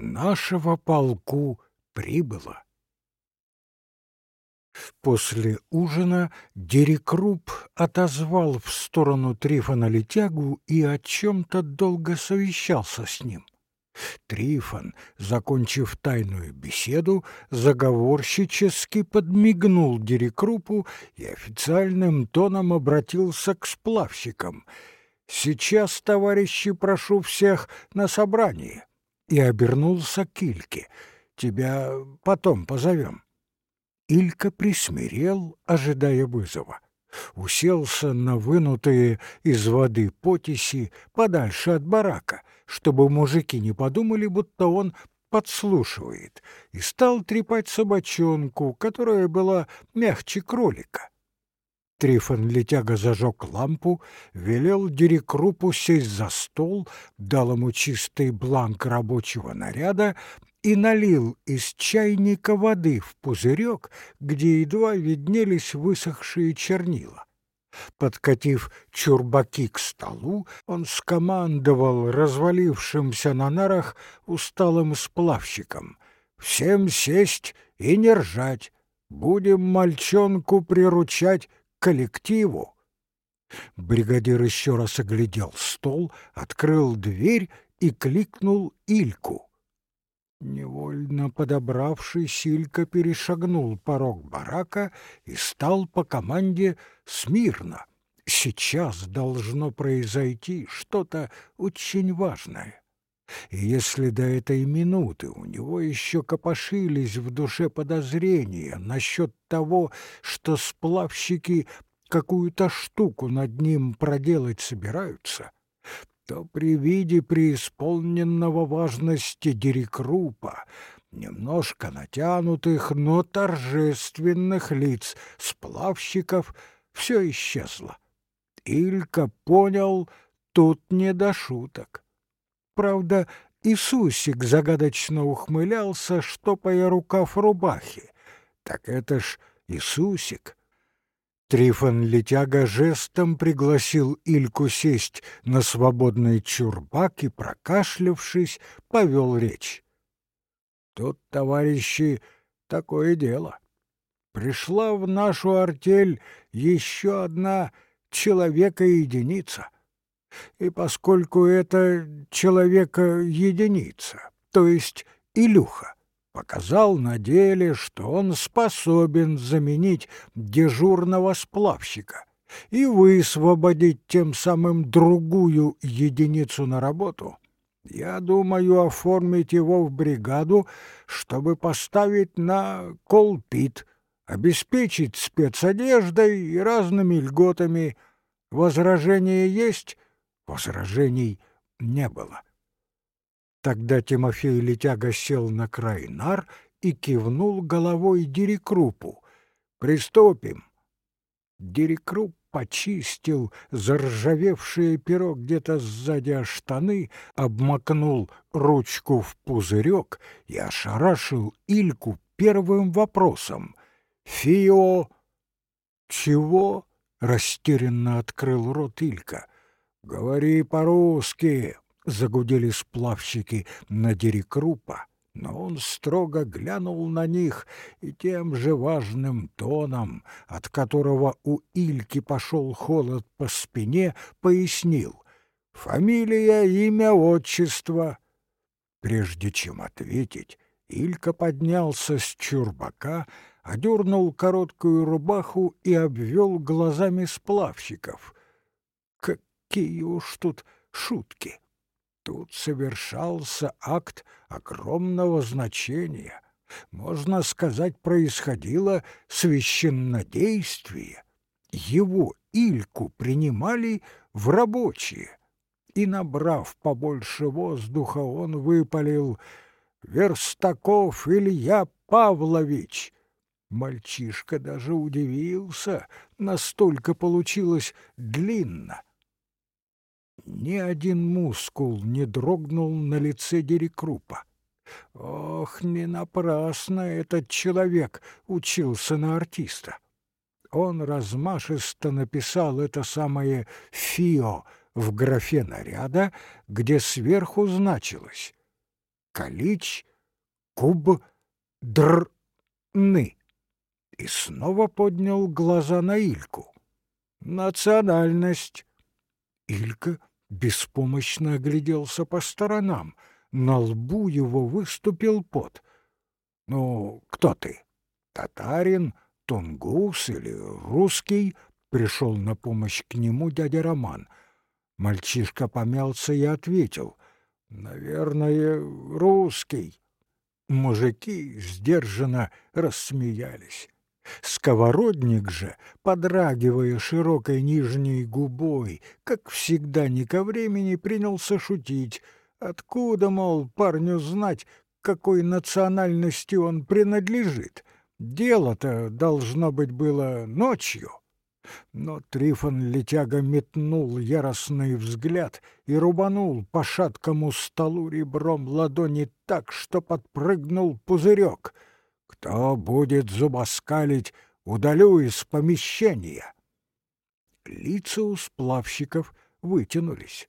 нашего полку прибыло. После ужина Дерекруп отозвал в сторону Трифона летягу и о чем-то долго совещался с ним. Трифон, закончив тайную беседу, заговорщически подмигнул Дерекрупу и официальным тоном обратился к сплавщикам. «Сейчас, товарищи, прошу всех на собрание!» И обернулся к Ильке. «Тебя потом позовем». Илька присмирел, ожидая вызова. Уселся на вынутые из воды потиси подальше от барака, чтобы мужики не подумали, будто он подслушивает, и стал трепать собачонку, которая была мягче кролика. Трифон летяга зажег лампу, велел Дерекрупу сесть за стол, дал ему чистый бланк рабочего наряда и налил из чайника воды в пузырек, где едва виднелись высохшие чернила. Подкатив чурбаки к столу, он скомандовал развалившимся на нарах усталым сплавщиком. «Всем сесть и не ржать. Будем мальчонку приручать коллективу». Бригадир еще раз оглядел стол, открыл дверь и кликнул Ильку. Невольно подобравшись, Илька перешагнул порог барака и стал по команде смирно. Сейчас должно произойти что-то очень важное. И если до этой минуты у него еще копошились в душе подозрения насчет того, что сплавщики какую-то штуку над ним проделать собираются, то при виде преисполненного важности Дерекрупа, немножко натянутых, но торжественных лиц сплавщиков, все исчезло. Илька понял, тут не до шуток. Правда, Иисусик загадочно ухмылялся, штопая рукав рубахи. Так это ж Иисусик, Трифон Летяга жестом пригласил Ильку сесть на свободный чурбак и, прокашлявшись, повел речь. «Тут, товарищи, такое дело. Пришла в нашу артель еще одна человека-единица. И поскольку это человека-единица, то есть Илюха, показал на деле, что он способен заменить дежурного сплавщика и высвободить тем самым другую единицу на работу, я думаю оформить его в бригаду, чтобы поставить на колпит, обеспечить спецодеждой и разными льготами. Возражения есть? Возражений не было. Тогда Тимофей Летяга сел на край нар и кивнул головой Дерекрупу. «Приступим!» Дерекруп почистил заржавевшее перо где-то сзади штаны, обмакнул ручку в пузырек и ошарашил Ильку первым вопросом. «Фио!» «Чего?» — растерянно открыл рот Илька. «Говори по-русски!» загудели сплавщики на Дерекрупа, но он строго глянул на них и тем же важным тоном, от которого у Ильки пошел холод по спине, пояснил «Фамилия, имя, отчество». Прежде чем ответить, Илька поднялся с чурбака, одернул короткую рубаху и обвел глазами сплавщиков. Какие уж тут шутки! Тут совершался акт огромного значения. Можно сказать, происходило священнодействие. Его Ильку принимали в рабочие. И, набрав побольше воздуха, он выпалил «Верстаков Илья Павлович!» Мальчишка даже удивился, настолько получилось длинно. Ни один мускул не дрогнул на лице Дерекрупа. Ох, не напрасно этот человек учился на артиста. Он размашисто написал это самое «фио» в графе наряда, где сверху значилось Калич куб дрны и снова поднял глаза на Ильку. Национальность. Илька беспомощно огляделся по сторонам. На лбу его выступил пот. «Ну, кто ты? Татарин, тунгус или русский?» Пришел на помощь к нему дядя Роман. Мальчишка помялся и ответил. «Наверное, русский». Мужики сдержанно рассмеялись. Сковородник же, подрагивая широкой нижней губой, как всегда не ко времени принялся шутить. Откуда, мол, парню знать, какой национальности он принадлежит? Дело-то должно быть было ночью. Но Трифон летяга метнул яростный взгляд и рубанул по шаткому столу ребром ладони так, что подпрыгнул пузырек — кто будет зубоскалить, удалю из помещения. Лица у сплавщиков вытянулись.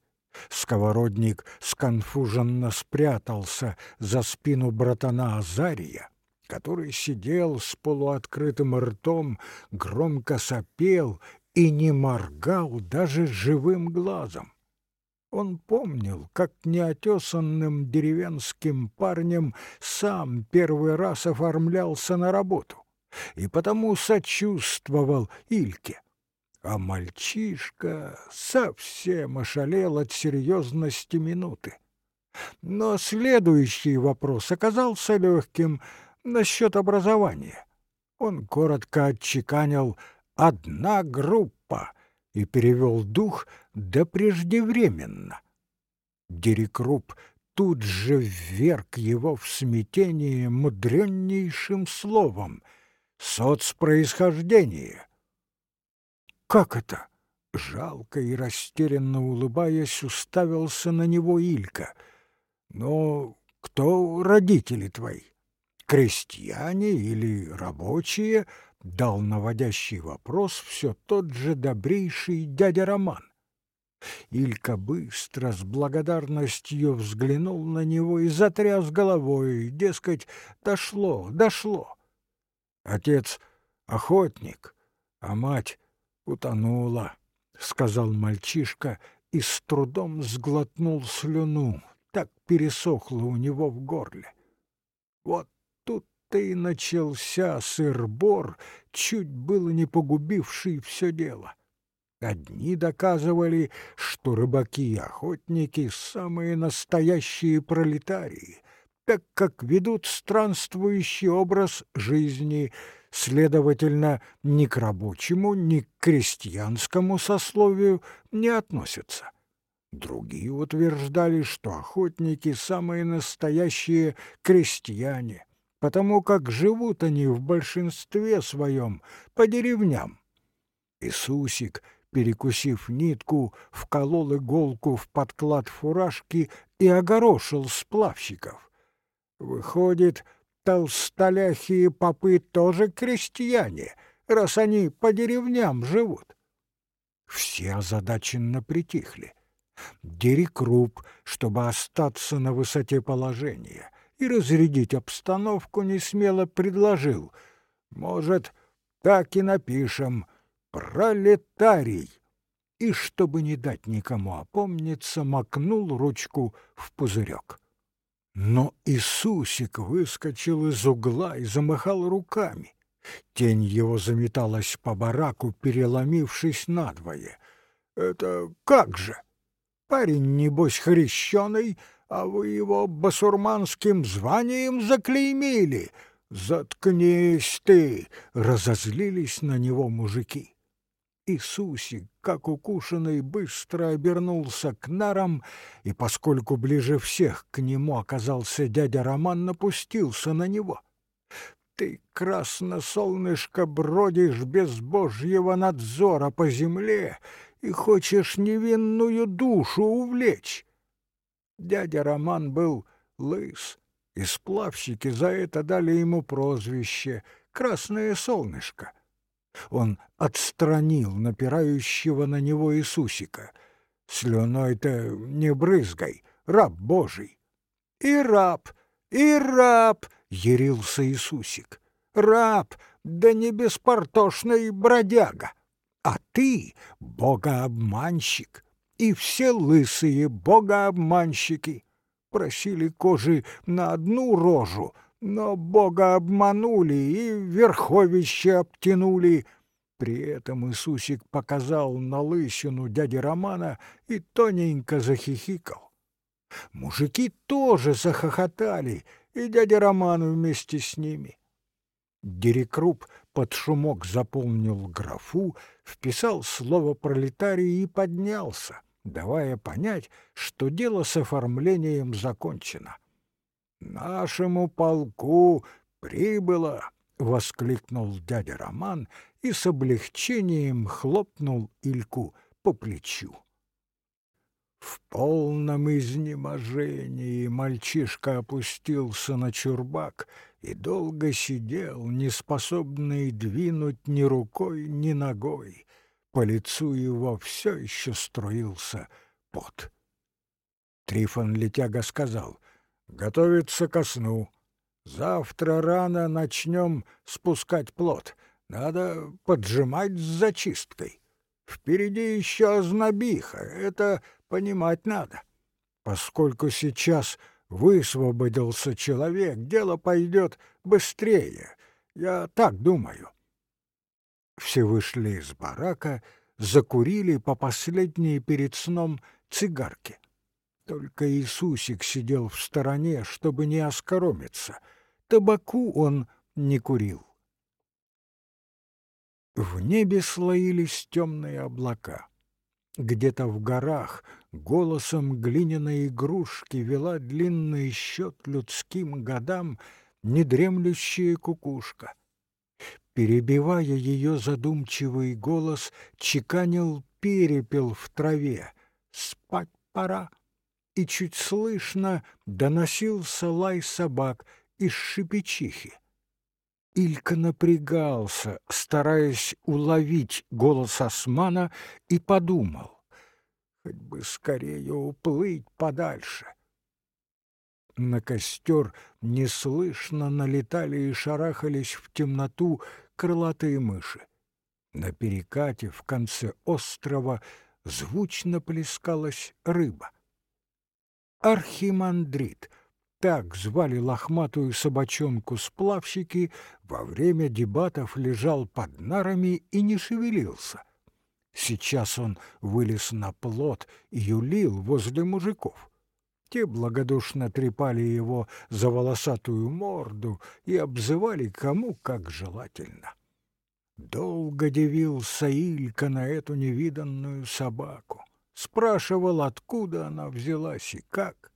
Сковородник сконфуженно спрятался за спину братана Азария, который сидел с полуоткрытым ртом, громко сопел и не моргал даже живым глазом. Он помнил, как неотесанным деревенским парнем сам первый раз оформлялся на работу, и потому сочувствовал Ильке. А мальчишка совсем ошалел от серьезности минуты. Но следующий вопрос оказался легким насчет образования. Он коротко отчеканил «одна группа», и перевел дух да преждевременно. Дерекруп тут же вверг его в смятение мудреннейшим словом — соцпроисхождение. «Как это?» — жалко и растерянно улыбаясь, уставился на него Илька. «Но кто родители твои? Крестьяне или рабочие?» Дал наводящий вопрос все тот же добрейший дядя Роман. Илька быстро с благодарностью взглянул на него и затряс головой, дескать, дошло, дошло. Отец — охотник, а мать утонула, — сказал мальчишка и с трудом сглотнул слюну, так пересохло у него в горле. Вот тут-то и начался сыр-бор, чуть было не погубивший все дело. Одни доказывали, что рыбаки и охотники — самые настоящие пролетарии, так как ведут странствующий образ жизни, следовательно, ни к рабочему, ни к крестьянскому сословию не относятся. Другие утверждали, что охотники — самые настоящие крестьяне — потому как живут они в большинстве своем по деревням. Иисусик, перекусив нитку, вколол иголку в подклад фуражки и огорошил сплавщиков. Выходит, толстоляхи и попы тоже крестьяне, раз они по деревням живут. Все озадаченно притихли. Дерекруп, чтобы остаться на высоте положения — и разрядить обстановку не смело предложил. Может, так и напишем «Пролетарий». И, чтобы не дать никому опомниться, макнул ручку в пузырек. Но Иисусик выскочил из угла и замахал руками. Тень его заметалась по бараку, переломившись надвое. «Это как же? Парень, небось, хрещеный, а вы его басурманским званием заклеймили. Заткнись ты!» — разозлились на него мужики. Иисусик, как укушенный, быстро обернулся к нарам, и, поскольку ближе всех к нему оказался дядя Роман, напустился на него. «Ты, красно-солнышко, бродишь без божьего надзора по земле и хочешь невинную душу увлечь. Дядя Роман был лыс, и сплавщики за это дали ему прозвище «Красное солнышко». Он отстранил напирающего на него Иисусика. «Слюной-то не брызгай, раб Божий!» И раб, и раб, ярился Иисусик. Раб, да не беспортошный бродяга. А ты богообманщик, и все лысые богообманщики. Просили кожи на одну рожу, но бога обманули и верховище обтянули. При этом Иисусик показал на лысину дяди Романа и тоненько захихикал. Мужики тоже захохотали, и дядя Роман вместе с ними. Дерекруп под шумок заполнил графу, вписал слово «пролетарий» и поднялся, давая понять, что дело с оформлением закончено. «Нашему полку прибыло!» — воскликнул дядя Роман и с облегчением хлопнул Ильку по плечу. В полном изнеможении мальчишка опустился на чурбак и долго сидел, неспособный двинуть ни рукой, ни ногой. По лицу его все еще струился пот. Трифон Летяга сказал, «Готовиться ко сну. Завтра рано начнем спускать плод. Надо поджимать с зачисткой. Впереди еще ознобиха, это понимать надо. Поскольку сейчас высвободился человек, дело пойдет быстрее. Я так думаю. Все вышли из барака, закурили по последней перед сном цигарке. Только Иисусик сидел в стороне, чтобы не оскоромиться. Табаку он не курил. В небе слоились темные облака. Где-то в горах голосом глиняной игрушки вела длинный счет людским годам недремлющая кукушка. Перебивая ее задумчивый голос, чеканил перепел в траве. «Спать пора!» И чуть слышно доносился лай собак из шипичихи. Илька напрягался, стараясь уловить голос османа, и подумал, хоть бы скорее уплыть подальше. На костер неслышно налетали и шарахались в темноту крылатые мыши. На перекате в конце острова звучно плескалась рыба. Архимандрит — так звали лохматую собачонку-сплавщики, во время дебатов лежал под нарами и не шевелился. Сейчас он вылез на плот и юлил возле мужиков. Те благодушно трепали его за волосатую морду и обзывали кому как желательно. Долго дивился Илька на эту невиданную собаку. Спрашивал, откуда она взялась и как.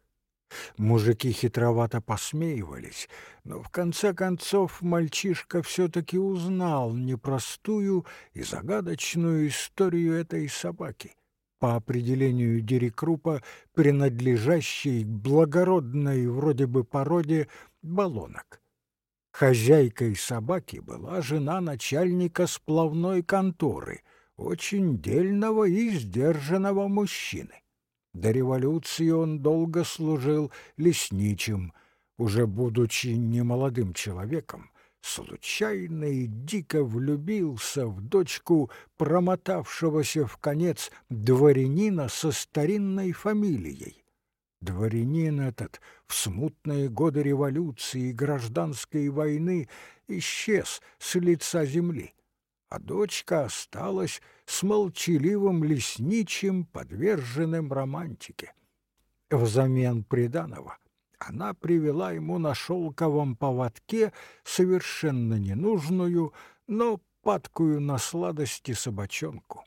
Мужики хитровато посмеивались, но в конце концов мальчишка все-таки узнал непростую и загадочную историю этой собаки, по определению Дерекрупа, принадлежащей к благородной вроде бы породе баллонок. Хозяйкой собаки была жена начальника сплавной конторы, очень дельного и сдержанного мужчины. До революции он долго служил лесничим, уже будучи немолодым человеком, случайно и дико влюбился в дочку промотавшегося в конец дворянина со старинной фамилией. Дворянин этот в смутные годы революции и гражданской войны исчез с лица земли а дочка осталась с молчаливым лесничим, подверженным романтике. Взамен приданого она привела ему на шелковом поводке совершенно ненужную, но падкую на сладости собачонку.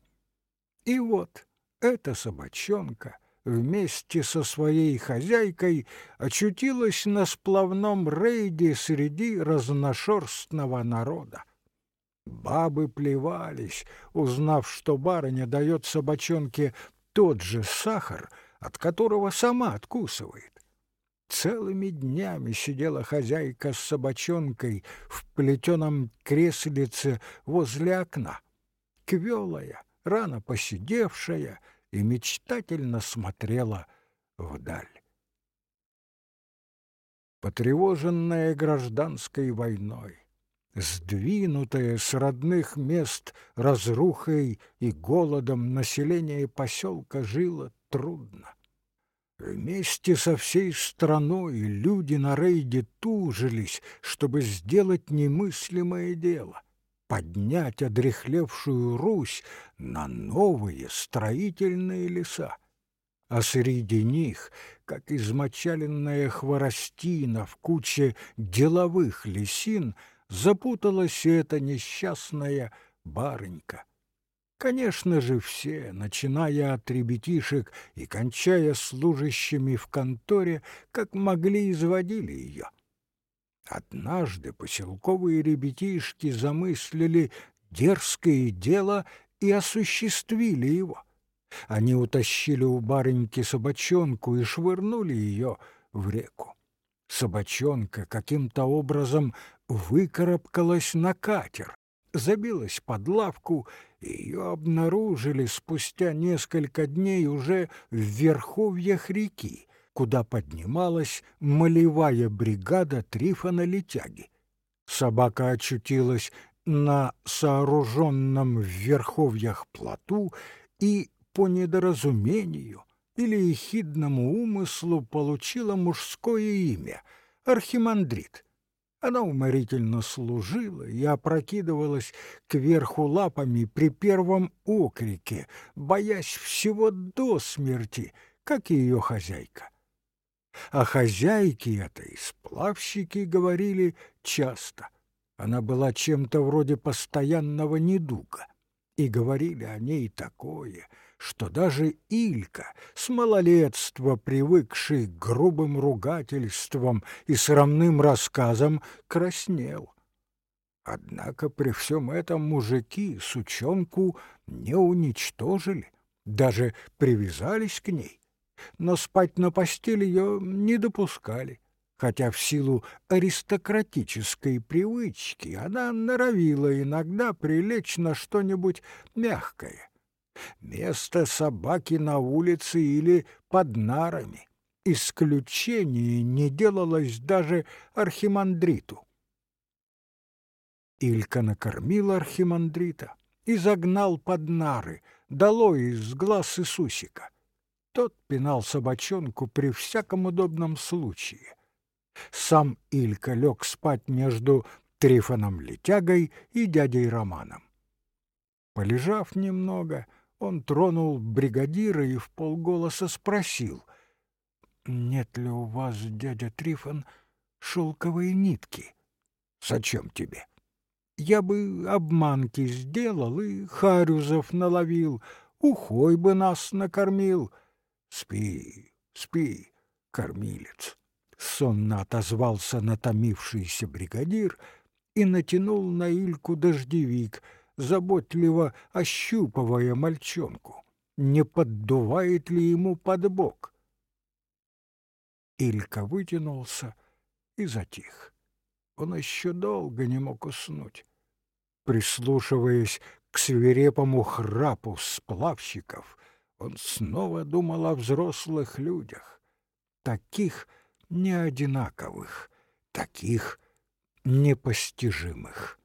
И вот эта собачонка вместе со своей хозяйкой очутилась на сплавном рейде среди разношерстного народа. Бабы плевались, узнав, что барыня дает собачонке тот же сахар, от которого сама откусывает. Целыми днями сидела хозяйка с собачонкой в плетеном креслице возле окна, квелая, рано посидевшая и мечтательно смотрела вдаль. потревоженное гражданской войной, сдвинутое с родных мест разрухой и голодом население поселка жило трудно. Вместе со всей страной люди на рейде тужились, чтобы сделать немыслимое дело — поднять одрехлевшую Русь на новые строительные леса. А среди них, как измочаленная хворостина в куче деловых лесин, запуталась эта несчастная барынька. Конечно же, все, начиная от ребятишек и кончая служащими в конторе, как могли изводили ее. Однажды поселковые ребятишки замыслили дерзкое дело и осуществили его. Они утащили у барыньки собачонку и швырнули ее в реку. Собачонка каким-то образом выкарабкалась на катер, забилась под лавку, и ее обнаружили спустя несколько дней уже в верховьях реки, куда поднималась молевая бригада Трифона Летяги. Собака очутилась на сооруженном в верховьях плоту и по недоразумению или ехидному умыслу получила мужское имя — Архимандрит — она уморительно служила и опрокидывалась кверху лапами при первом окрике, боясь всего до смерти, как и ее хозяйка. О хозяйке этой сплавщики говорили часто. Она была чем-то вроде постоянного недуга, и говорили о ней такое — что даже Илька, с малолетства привыкший к грубым ругательствам и срамным рассказам, краснел. Однако при всем этом мужики сучонку не уничтожили, даже привязались к ней, но спать на постели ее не допускали хотя в силу аристократической привычки она норовила иногда прилечь на что-нибудь мягкое. Место собаки на улице или под нарами. Исключение не делалось даже архимандриту. Илька накормил архимандрита и загнал под нары, долой из глаз Иисусика. Тот пинал собачонку при всяком удобном случае. Сам Илька лег спать между Трифоном Летягой и дядей Романом. Полежав немного, он тронул бригадира и в полголоса спросил, «Нет ли у вас, дядя Трифон, шелковые нитки?» «Зачем тебе?» «Я бы обманки сделал и харюзов наловил, ухой бы нас накормил». «Спи, спи, кормилец!» Сонно отозвался натомившийся бригадир и натянул на Ильку дождевик — заботливо ощупывая мальчонку, не поддувает ли ему под бок. Илька вытянулся и затих. Он еще долго не мог уснуть. Прислушиваясь к свирепому храпу сплавщиков, он снова думал о взрослых людях, таких неодинаковых, таких непостижимых.